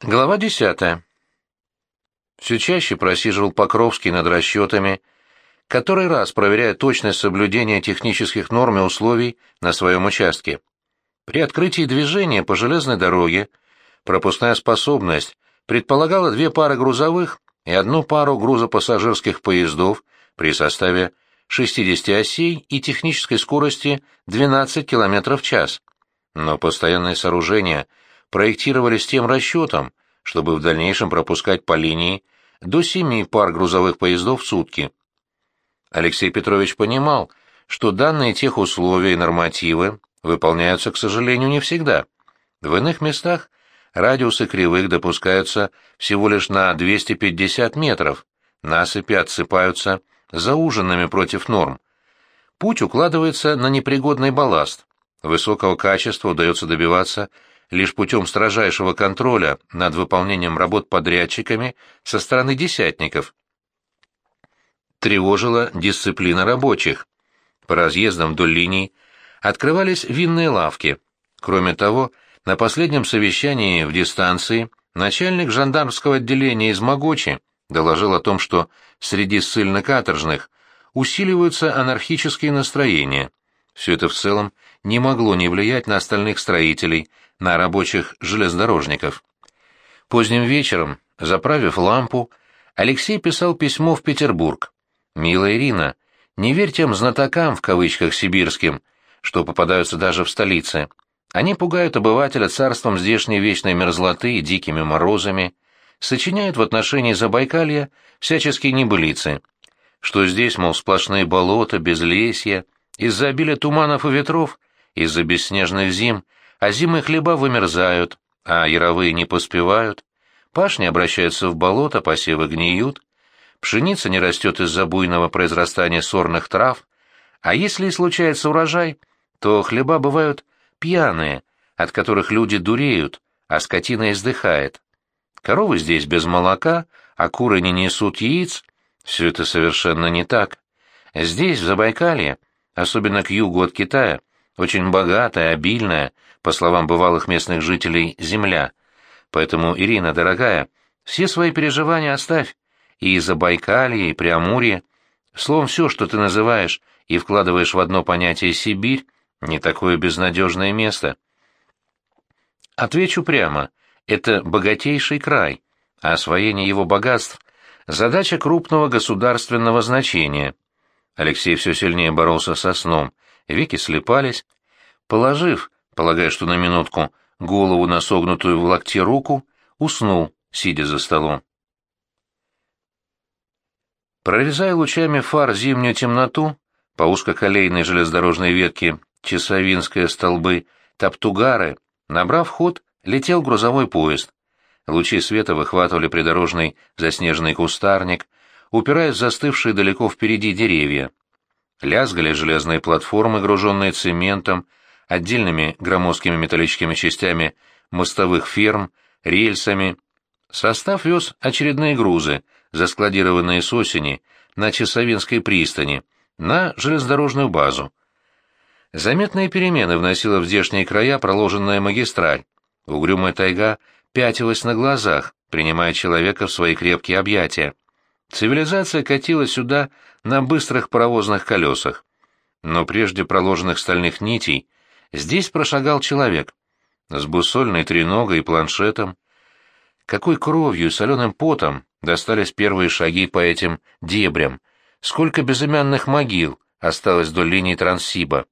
Глава десятая. Все чаще просиживал Покровский над расчетами, который раз проверяя точность соблюдения технических норм и условий на своем участке. При открытии движения по железной дороге пропускная способность предполагала две пары грузовых и одну пару грузопассажирских поездов при составе 60 осей и технической скорости 12 км в час. Но постоянные сооружения – проектировали с тем расчетом, чтобы в дальнейшем пропускать по линии до семи пар грузовых поездов в сутки. Алексей Петрович понимал, что данные тех условия и нормативы выполняются, к сожалению, не всегда. В иных местах радиусы кривых допускаются всего лишь на 250 метров, насыпи отсыпаются зауженными против норм. Путь укладывается на непригодный балласт. Высокого качества удается добиваться лишь путем строжайшего контроля над выполнением работ подрядчиками со стороны десятников. Тревожила дисциплина рабочих. По разъездам вдоль линий открывались винные лавки. Кроме того, на последнем совещании в дистанции начальник жандармского отделения из Могочи доложил о том, что среди ссыльно-каторжных усиливаются анархические настроения. Все это в целом не могло не влиять на остальных строителей, на рабочих железнодорожников. Поздним вечером, заправив лампу, Алексей писал письмо в Петербург. «Милая Ирина, не верь тем знатокам, в кавычках, сибирским, что попадаются даже в столице. Они пугают обывателя царством здешней вечной мерзлоты и дикими морозами, сочиняют в отношении Забайкалья всяческие небылицы, что здесь, мол, сплошные болота, безлесья, из-за обилия туманов и ветров, из-за бесснежных зим — а зимы хлеба вымерзают, а яровые не поспевают, пашни обращаются в болото, посевы гниют, пшеница не растет из-за буйного произрастания сорных трав, а если и случается урожай, то хлеба бывают пьяные, от которых люди дуреют, а скотина издыхает. Коровы здесь без молока, а куры не несут яиц. Все это совершенно не так. Здесь, в Забайкалье, особенно к югу от Китая, очень богатая, обильная, по словам бывалых местных жителей, земля. Поэтому, Ирина, дорогая, все свои переживания оставь. И Забайкалье, и Преамурье. Словом, все, что ты называешь и вкладываешь в одно понятие «Сибирь», не такое безнадежное место. Отвечу прямо, это богатейший край, а освоение его богатств – задача крупного государственного значения. Алексей все сильнее боролся со сном – веки слепались. Положив, полагая, что на минутку, голову на согнутую в локте руку, уснул, сидя за столом. Прорезая лучами фар зимнюю темноту, по узкоколейной железнодорожной ветке Часовинская столбы Таптугары, набрав ход, летел грузовой поезд. Лучи света выхватывали придорожный заснеженный кустарник, упираясь в застывшие далеко впереди деревья. Лязгали железные платформы, груженные цементом, отдельными громоздкими металлическими частями мостовых ферм, рельсами. Состав вез очередные грузы, заскладированные с осени на Часовинской пристани, на железнодорожную базу. Заметные перемены вносила в здешние края проложенная магистраль. Угрюмая тайга пятилась на глазах, принимая человека в свои крепкие объятия. Цивилизация катила сюда на быстрых паровозных колесах. Но прежде проложенных стальных нитей здесь прошагал человек с буссольной треногой и планшетом. Какой кровью и соленым потом достались первые шаги по этим дебрям, сколько безымянных могил осталось до линии Транссиба.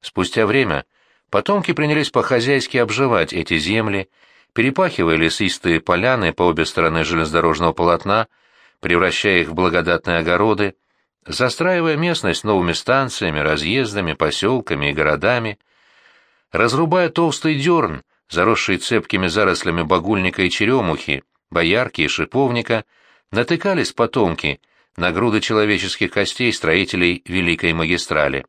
Спустя время потомки принялись по-хозяйски обживать эти земли, перепахивая лесистые поляны по обе стороны железнодорожного полотна, превращая их в благодатные огороды, застраивая местность новыми станциями, разъездами, поселками и городами, разрубая толстый дерн, заросший цепкими зарослями багульника и черемухи, боярки и шиповника, натыкались потомки на груды человеческих костей строителей Великой магистрали.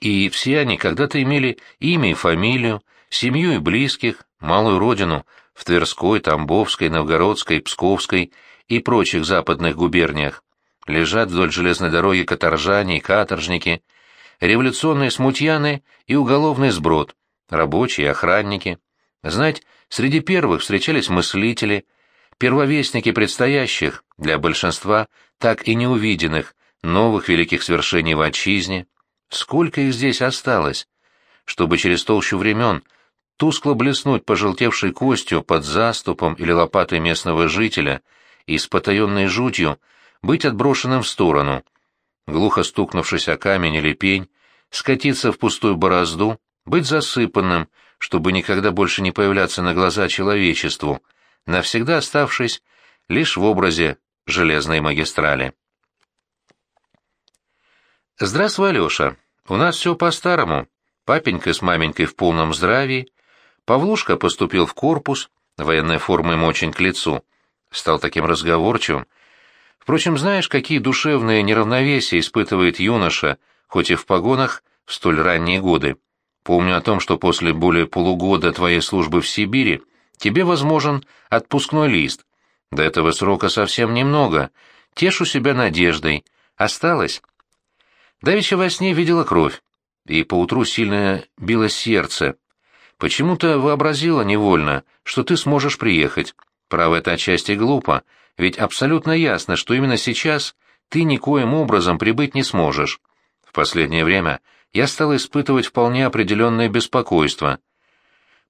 И все они когда-то имели имя и фамилию, семью и близких, малую родину в Тверской, Тамбовской, Новгородской, Псковской и прочих западных губерниях. Лежат вдоль железной дороги каторжане и каторжники, революционные смутьяны и уголовный сброд, рабочие, охранники. Знать, среди первых встречались мыслители, первовестники предстоящих, для большинства так и не увиденных, новых великих свершений в отчизне. Сколько их здесь осталось? Чтобы через толщу времен тускло блеснуть пожелтевшей костью под заступом или лопатой местного жителя и с потаенной жутью быть отброшенным в сторону, глухо стукнувшись о камень или пень, скатиться в пустую борозду, быть засыпанным, чтобы никогда больше не появляться на глаза человечеству, навсегда оставшись лишь в образе железной магистрали. «Здравствуй, Алеша. У нас все по-старому. Папенька с маменькой в полном здравии. Павлушка поступил в корпус, военная форма ему очень к лицу. Стал таким разговорчивым. Впрочем, знаешь, какие душевные неравновесия испытывает юноша, хоть и в погонах, в столь ранние годы. Помню о том, что после более полугода твоей службы в Сибири тебе возможен отпускной лист. До этого срока совсем немного. Тешу себя надеждой. Осталось. Давеча во сне видела кровь, и поутру сильно било сердце. Почему-то вообразила невольно, что ты сможешь приехать. Право, это отчасти глупо, ведь абсолютно ясно, что именно сейчас ты никоим образом прибыть не сможешь. В последнее время я стал испытывать вполне определенное беспокойство.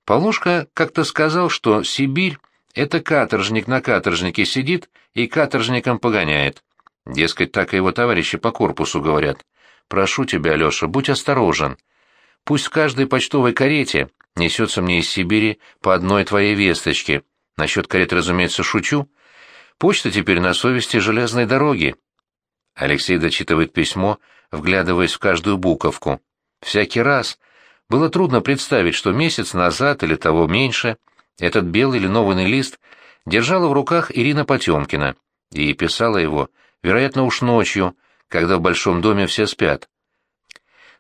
Полушка как-то сказал, что Сибирь — это каторжник на каторжнике сидит и каторжником погоняет. Дескать, так и его товарищи по корпусу говорят. Прошу тебя, Алеша, будь осторожен. Пусть в каждой почтовой карете несется мне из Сибири по одной твоей весточке. Насчет карет, разумеется, шучу. Почта теперь на совести железной дороги. Алексей дочитывает письмо, вглядываясь в каждую буковку. Всякий раз было трудно представить, что месяц назад или того меньше этот белый линованный лист держала в руках Ирина Потемкина и писала его, вероятно, уж ночью, когда в большом доме все спят.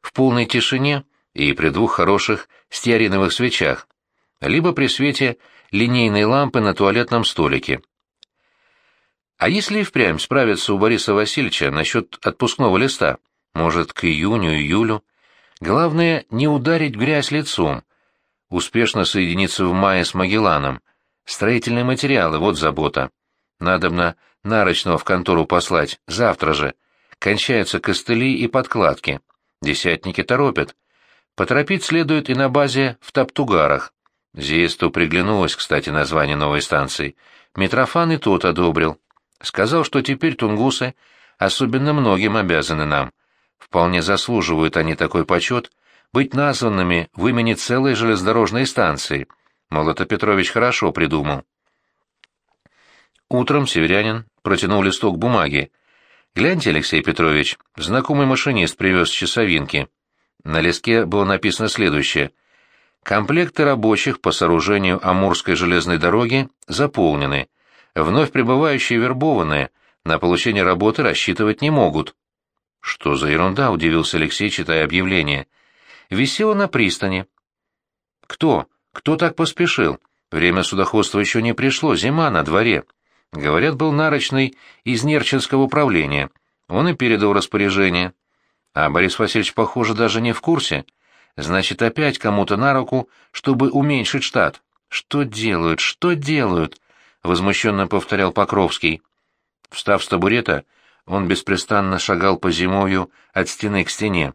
В полной тишине и при двух хороших стеариновых свечах, либо при свете линейной лампы на туалетном столике. А если и впрямь справиться у Бориса Васильевича насчет отпускного листа, может, к июню-июлю, главное не ударить грязь лицом, успешно соединиться в мае с Магелланом, строительные материалы, вот забота. Надобно нарочного в контору послать, завтра же, кончаются костыли и подкладки. Десятники торопят. Поторопить следует и на базе в Таптугарах. Зиесту приглянулось, кстати, название новой станции. Митрофан и тот одобрил. Сказал, что теперь тунгусы особенно многим обязаны нам. Вполне заслуживают они такой почет, быть названными в имени целой железнодорожной станции. Молото Петрович хорошо придумал. Утром северянин протянул листок бумаги, «Гляньте, Алексей Петрович, знакомый машинист привез часовинки». На листке было написано следующее. «Комплекты рабочих по сооружению Амурской железной дороги заполнены. Вновь прибывающие вербованные на получение работы рассчитывать не могут». «Что за ерунда?» — удивился Алексей, читая объявление. «Висело на пристани». «Кто? Кто так поспешил? Время судоходства еще не пришло, зима на дворе». Говорят, был нарочный из Нерчинского управления. Он и передал распоряжение. А Борис Васильевич, похоже, даже не в курсе. Значит, опять кому-то на руку, чтобы уменьшить штат. Что делают, что делают? Возмущенно повторял Покровский. Встав с табурета, он беспрестанно шагал по зимою от стены к стене.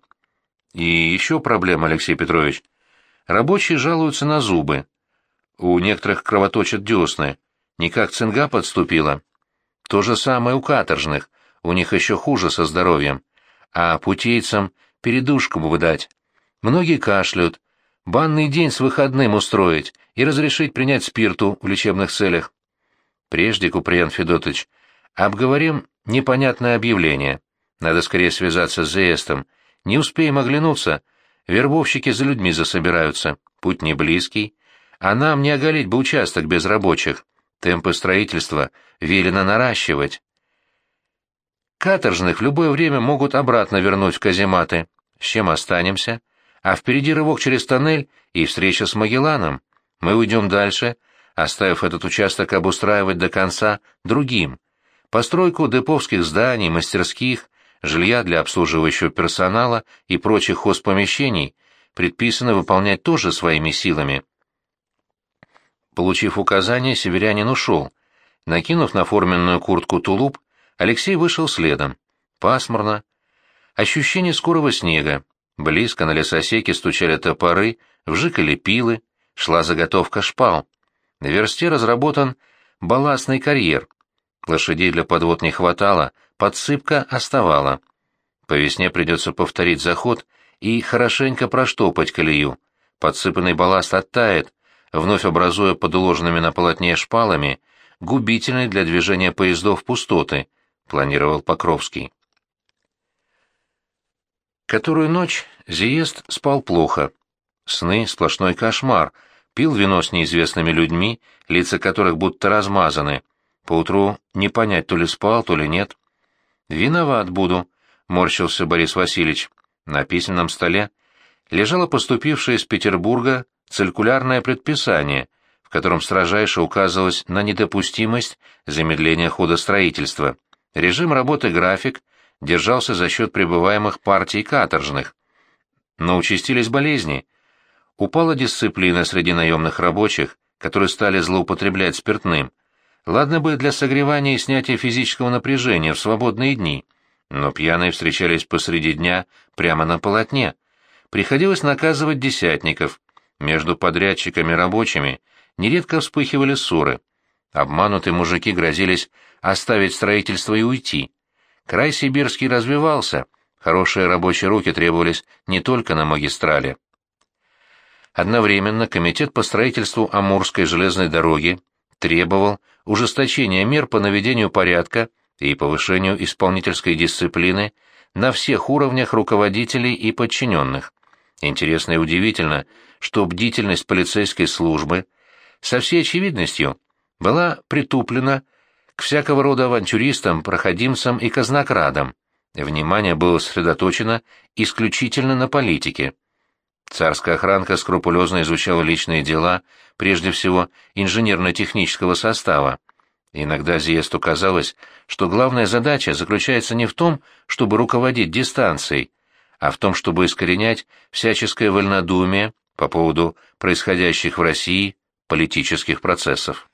И еще проблема, Алексей Петрович. Рабочие жалуются на зубы. У некоторых кровоточат десны. Никак цинга подступила. То же самое у каторжных, у них еще хуже со здоровьем. А путейцам передушку бы выдать. Многие кашляют. Банный день с выходным устроить и разрешить принять спирту в лечебных целях. Прежде, Куприян Федотович, обговорим непонятное объявление. Надо скорее связаться с Зеестом. Не успеем оглянуться. Вербовщики за людьми засобираются. Путь не близкий. А нам не оголить бы участок без рабочих. Темпы строительства велено наращивать. Каторжных в любое время могут обратно вернуть в казематы. С чем останемся? А впереди рывок через тоннель и встреча с Магелланом. Мы уйдем дальше, оставив этот участок обустраивать до конца другим. Постройку деповских зданий, мастерских, жилья для обслуживающего персонала и прочих хозпомещений предписано выполнять тоже своими силами. Получив указание, северянин ушел. Накинув на форменную куртку тулуп, Алексей вышел следом. Пасмурно. Ощущение скорого снега. Близко на лесосеке стучали топоры, вжикали пилы, шла заготовка шпал. На версте разработан балластный карьер. Лошадей для подвод не хватало, подсыпка оставала. По весне придется повторить заход и хорошенько проштопать колею. Подсыпанный балласт оттает, вновь образуя под уложенными на полотне шпалами губительные для движения поездов пустоты, планировал Покровский. Которую ночь Зиест спал плохо. Сны — сплошной кошмар, пил вино с неизвестными людьми, лица которых будто размазаны. Поутру не понять, то ли спал, то ли нет. «Виноват буду», — морщился Борис Васильевич. На письменном столе лежало поступившее из Петербурга циркулярное предписание, в котором строжайше указывалось на недопустимость замедления хода строительства. Режим работы график держался за счет пребываемых партий каторжных. Но участились болезни. Упала дисциплина среди наемных рабочих, которые стали злоупотреблять спиртным. Ладно бы для согревания и снятия физического напряжения в свободные дни, но пьяные встречались посреди дня прямо на полотне. Приходилось наказывать десятников. Между подрядчиками рабочими нередко вспыхивали ссоры. Обманутые мужики грозились оставить строительство и уйти. Край сибирский развивался, хорошие рабочие руки требовались не только на магистрали. Одновременно Комитет по строительству Амурской железной дороги требовал ужесточения мер по наведению порядка и повышению исполнительской дисциплины на всех уровнях руководителей и подчиненных. Интересно и удивительно, что бдительность полицейской службы со всей очевидностью была притуплена к всякого рода авантюристам, проходимцам и казнокрадам. Внимание было сосредоточено исключительно на политике. Царская охранка скрупулезно изучала личные дела, прежде всего инженерно-технического состава, Иногда Зиесту казалось, что главная задача заключается не в том, чтобы руководить дистанцией, а в том, чтобы искоренять всяческое вольнодумие по поводу происходящих в России политических процессов.